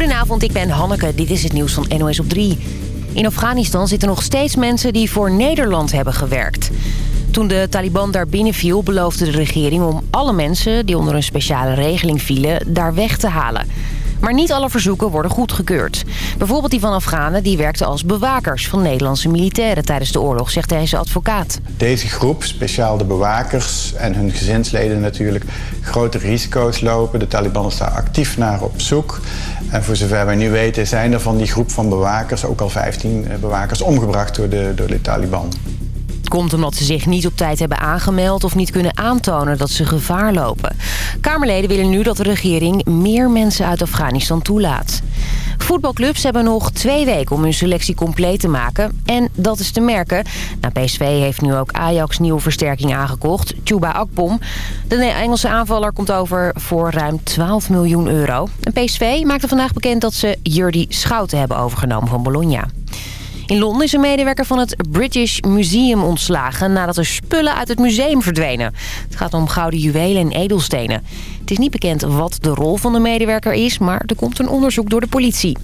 Goedenavond, ik ben Hanneke. Dit is het nieuws van NOS op 3. In Afghanistan zitten nog steeds mensen die voor Nederland hebben gewerkt. Toen de Taliban daar binnenviel beloofde de regering om alle mensen... die onder een speciale regeling vielen, daar weg te halen. Maar niet alle verzoeken worden goedgekeurd. Bijvoorbeeld die van Afghanen die werkten als bewakers van Nederlandse militairen tijdens de oorlog, zegt deze advocaat. Deze groep, speciaal de bewakers en hun gezinsleden natuurlijk, grote risico's lopen. De Taliban is daar actief naar op zoek. En voor zover wij nu weten zijn er van die groep van bewakers ook al 15 eh, bewakers omgebracht door de, door de Taliban komt omdat ze zich niet op tijd hebben aangemeld... of niet kunnen aantonen dat ze gevaar lopen. Kamerleden willen nu dat de regering meer mensen uit Afghanistan toelaat. Voetbalclubs hebben nog twee weken om hun selectie compleet te maken. En dat is te merken. Nou, PSV heeft nu ook Ajax nieuwe versterking aangekocht. Chuba Akpom. De Engelse aanvaller komt over voor ruim 12 miljoen euro. En PSV maakte vandaag bekend dat ze Jordi Schouten hebben overgenomen van Bologna. In Londen is een medewerker van het British Museum ontslagen... nadat er spullen uit het museum verdwenen. Het gaat om gouden juwelen en edelstenen. Het is niet bekend wat de rol van de medewerker is... maar er komt een onderzoek door de politie.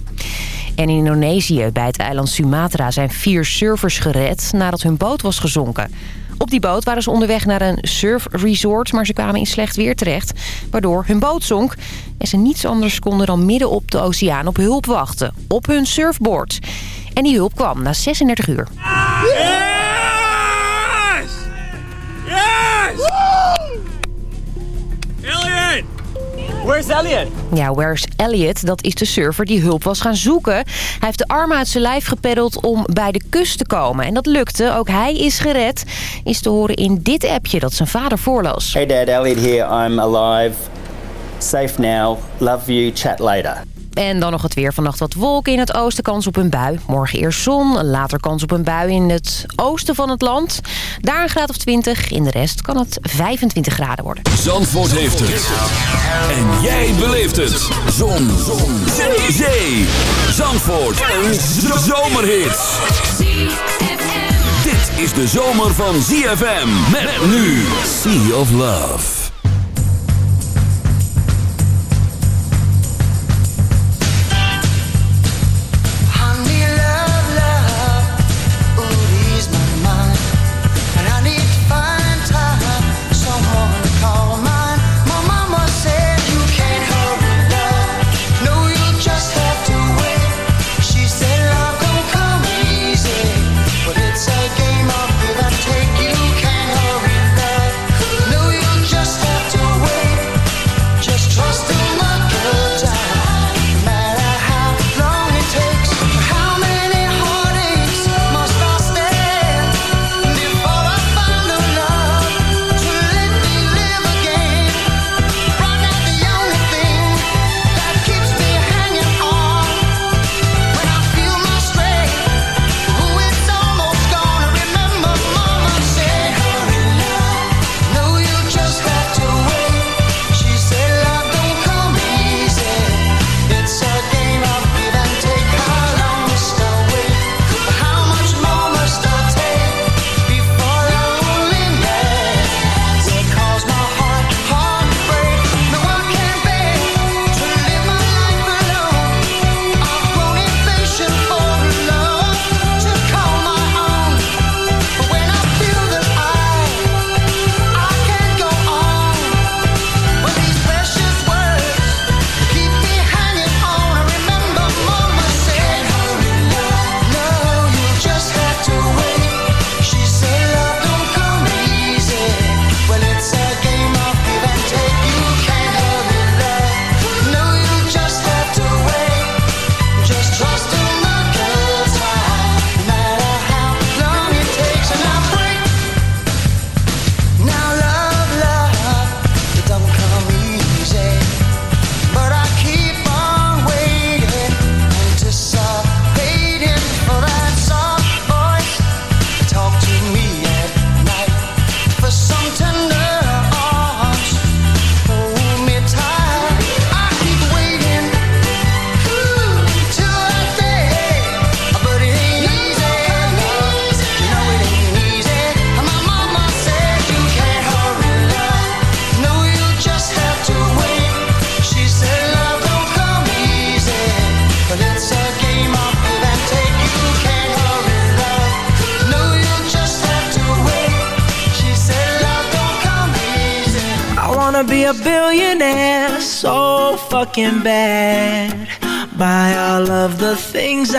En in Indonesië, bij het eiland Sumatra, zijn vier surfers gered... nadat hun boot was gezonken. Op die boot waren ze onderweg naar een surfresort, maar ze kwamen in slecht weer terecht, waardoor hun boot zonk en ze niets anders konden dan midden op de oceaan op hulp wachten, op hun surfboard. En die hulp kwam na 36 uur. Yes! Yes! Elliot! Where's Elliot? Ja, where's Elliot? Dat is de surfer die hulp was gaan zoeken. Hij heeft de armen uit zijn lijf gepeddeld om bij de kust te komen. En dat lukte. Ook hij is gered. Is te horen in dit appje dat zijn vader voorlas. Hey dad, Elliot here. I'm alive. Safe now. Love you. Chat later. En dan nog het weer. Vannacht wat wolken in het oosten, kans op een bui. Morgen eerst zon, later kans op een bui in het oosten van het land. Daar een graad of 20, in de rest kan het 25 graden worden. Zandvoort heeft het. En jij beleeft het. Zon. zon. Zee. Zee. Zandvoort. Een zomerhit. Dit is de zomer van ZFM. Met nu Sea of Love.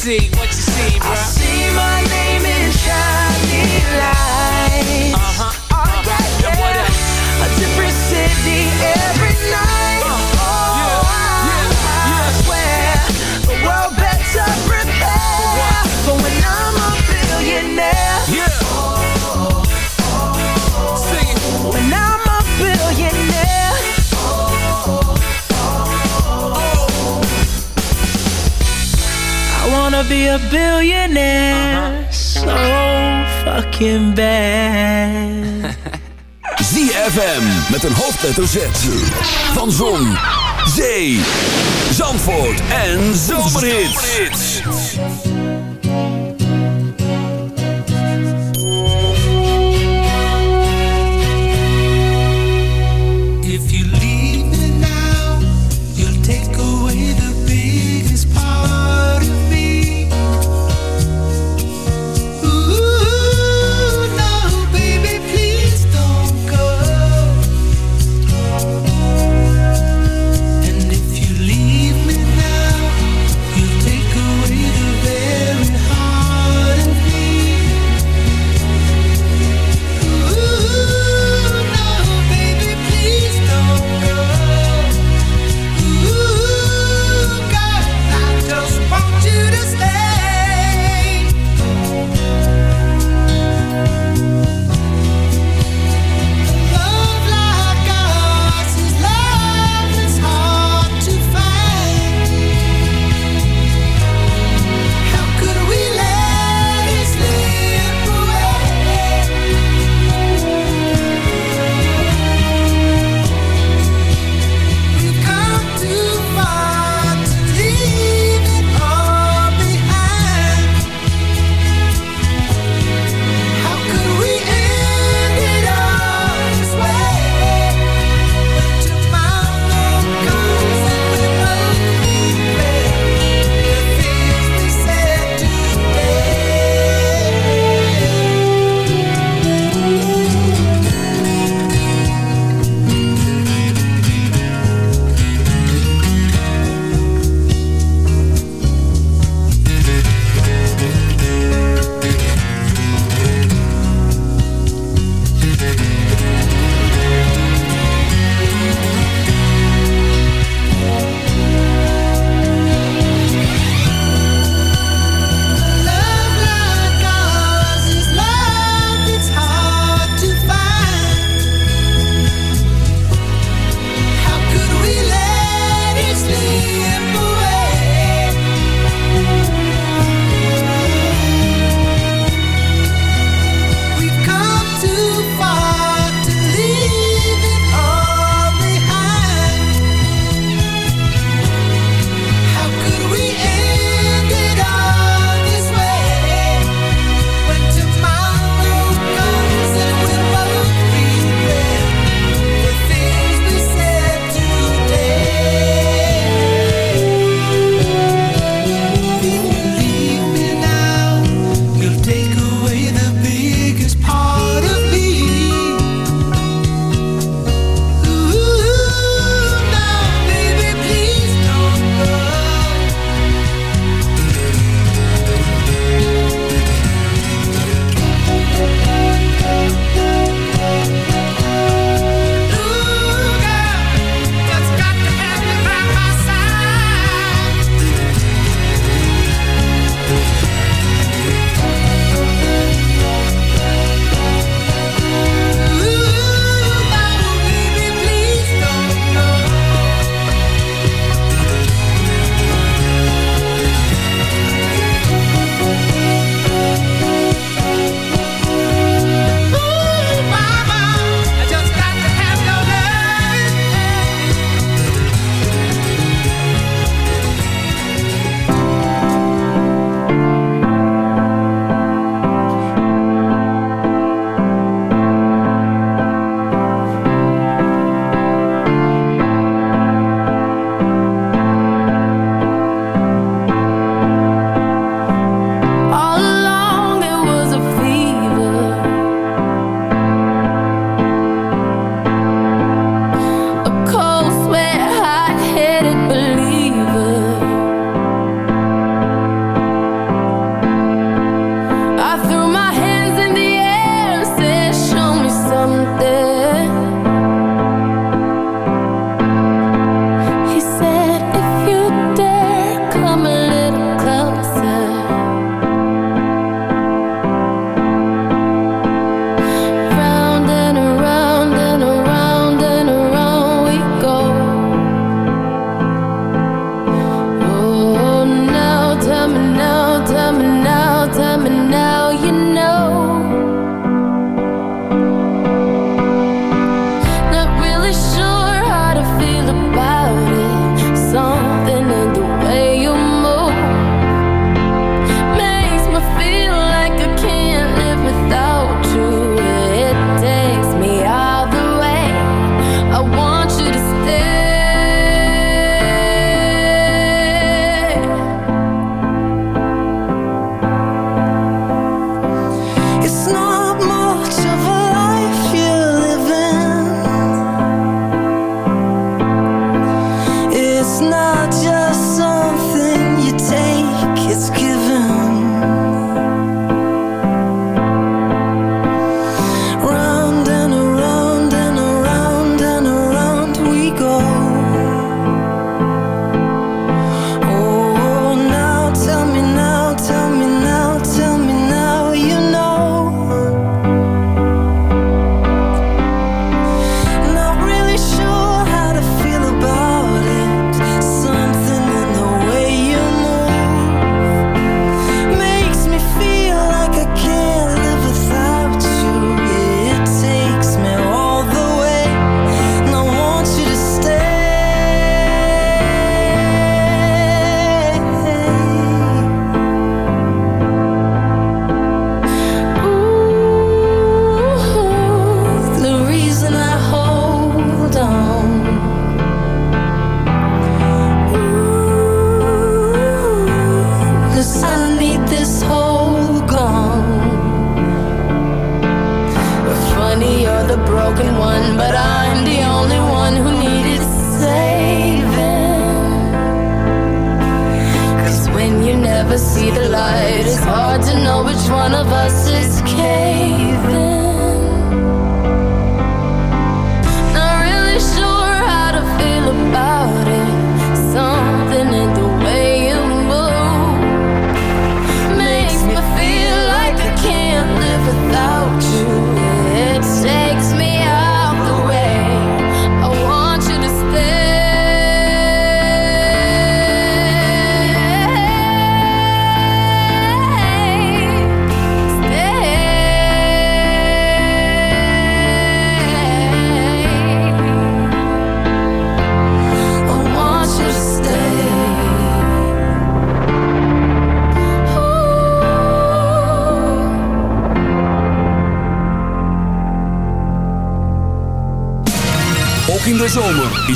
See? What you see, bro? I see my name in shining lights. Be a billionaire so fucking bad. ZFM met een hoofdletter Z. Van Zon, Zee, Zandvoort en Zomerhits.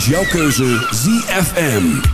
Is jouw keuze ZFM.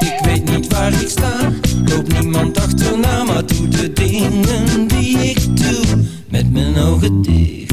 Ik weet niet waar ik sta, loop niemand achterna, maar doe de dingen die ik doe, met mijn ogen dicht.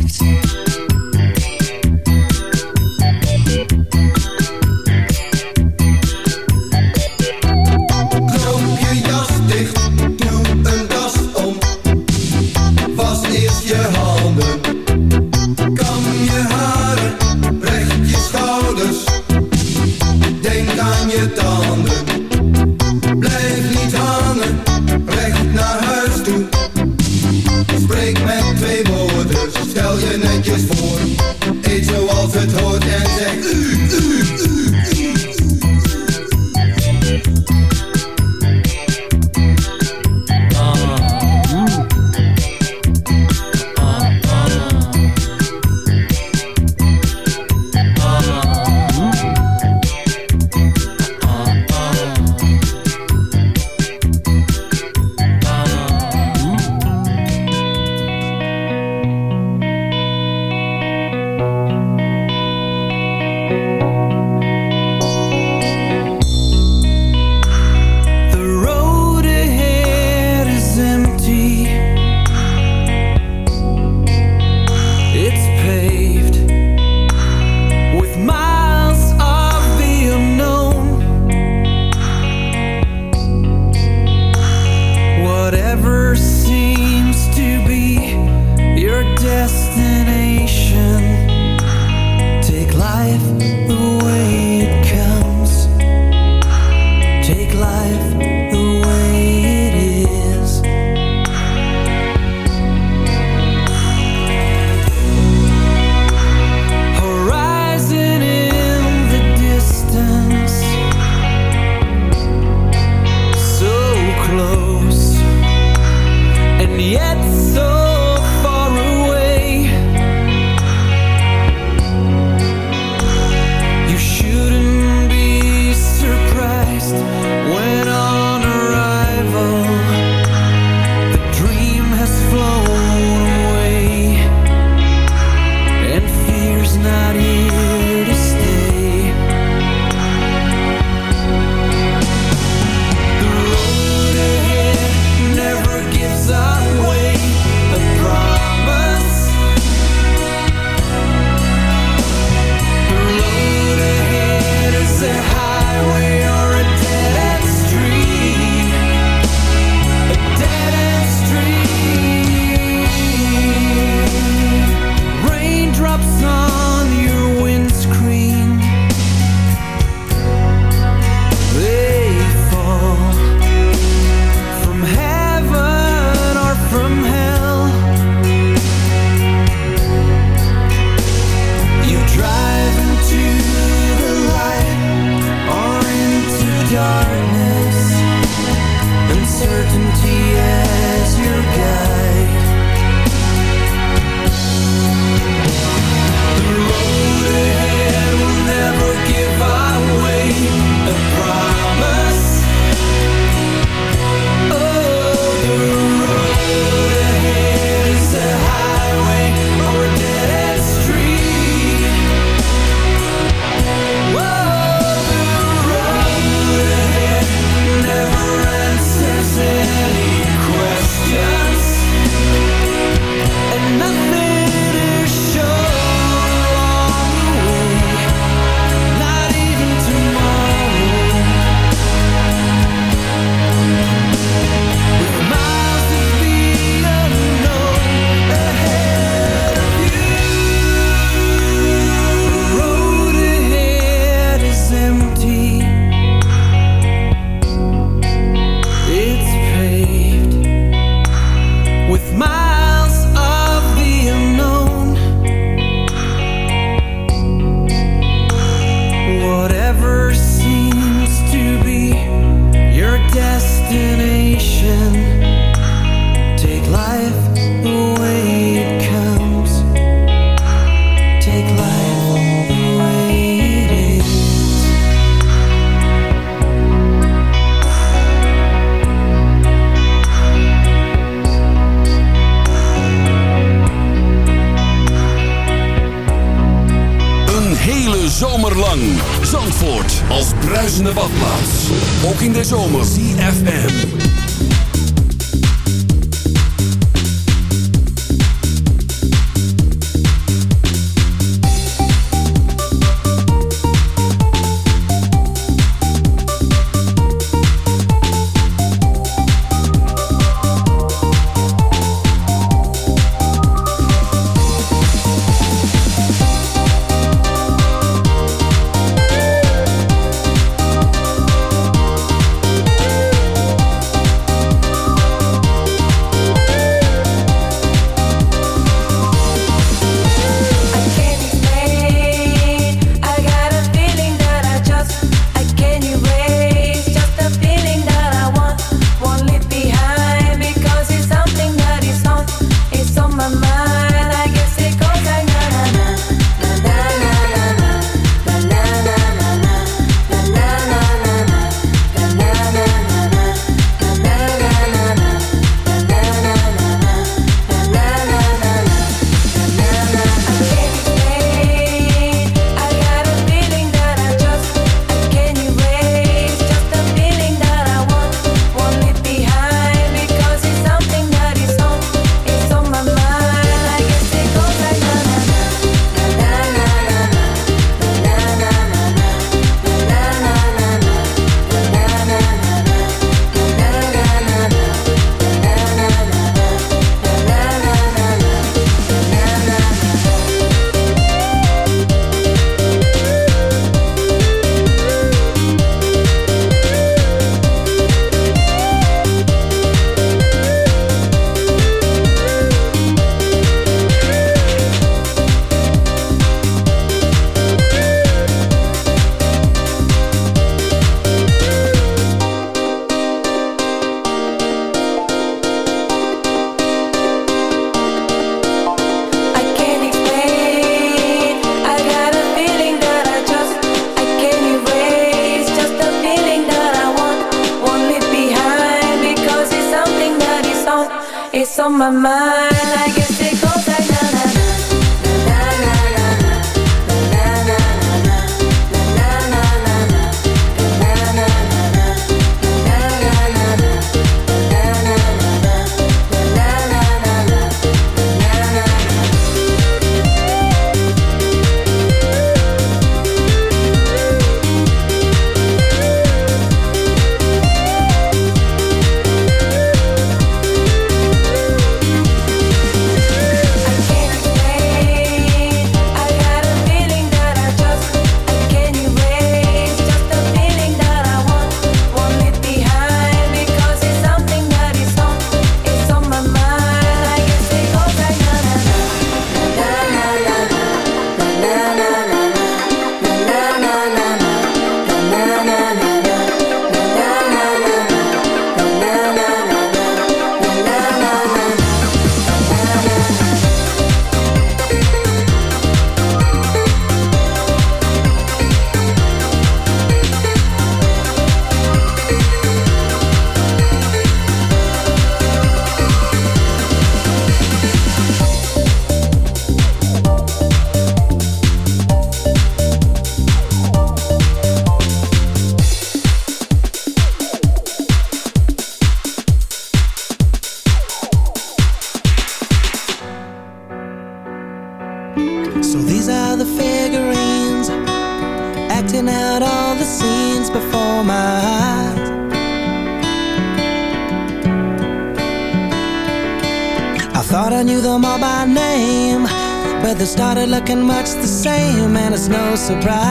Surprise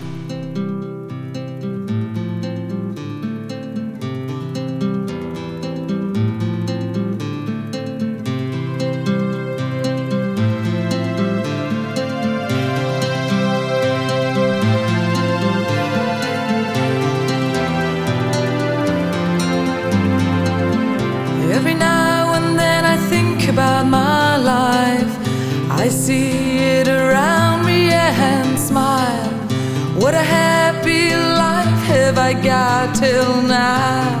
I got till now.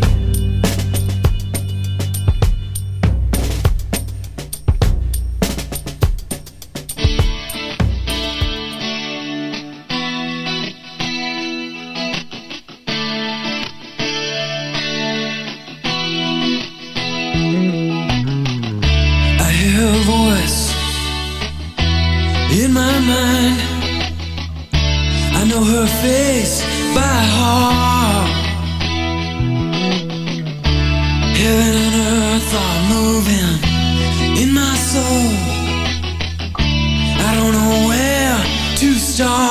To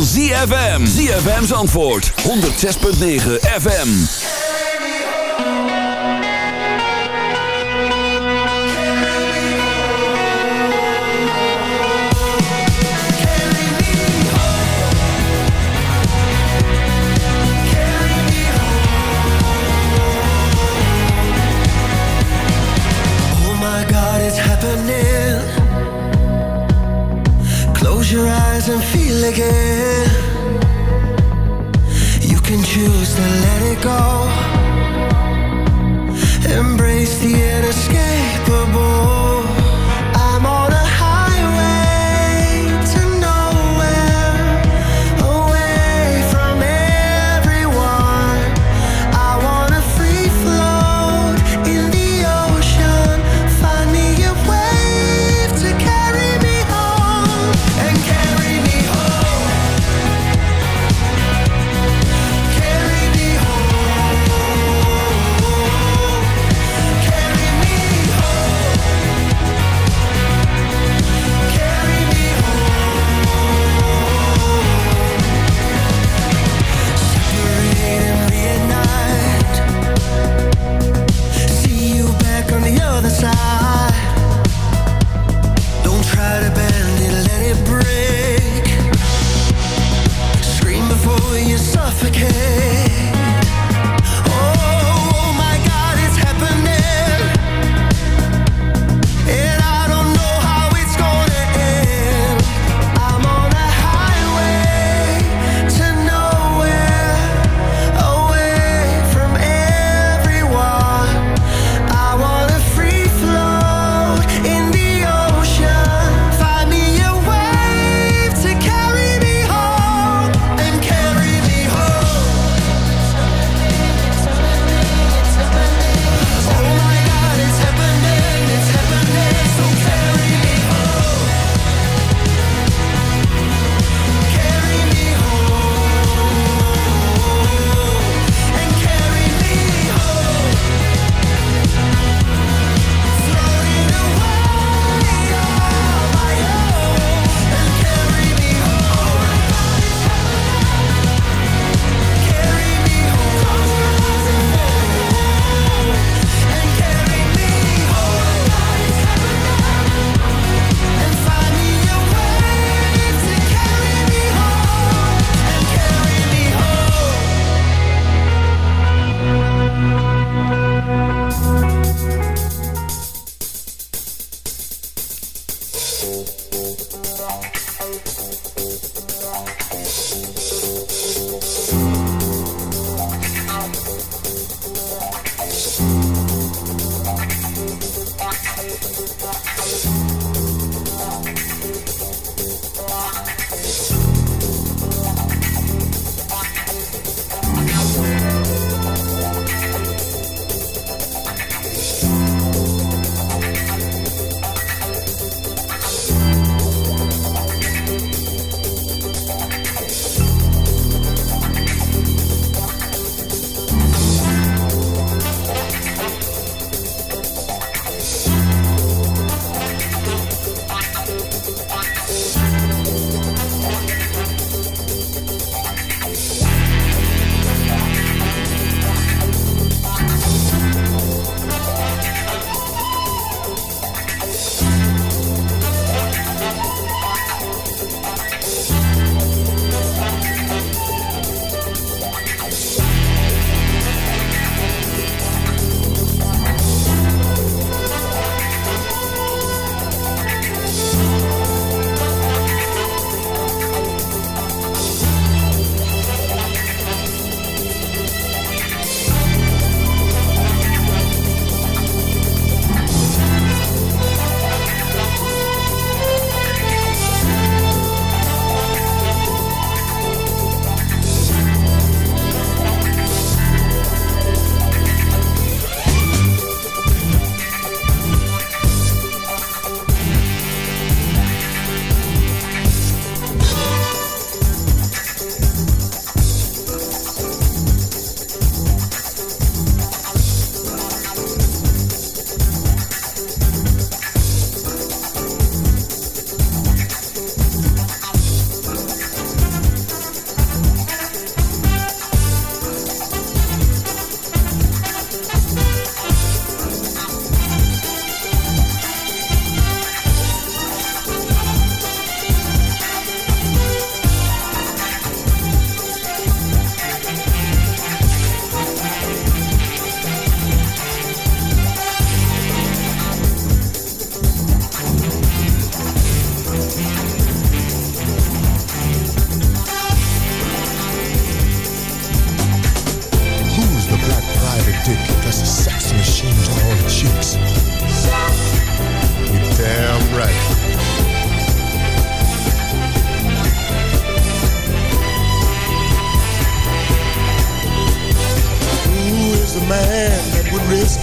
van ZFM. ZFM's antwoord. 106.9 FM. Oh my God, it's happening. Close your eyes and again. You can choose to let it go, embrace the inner escape.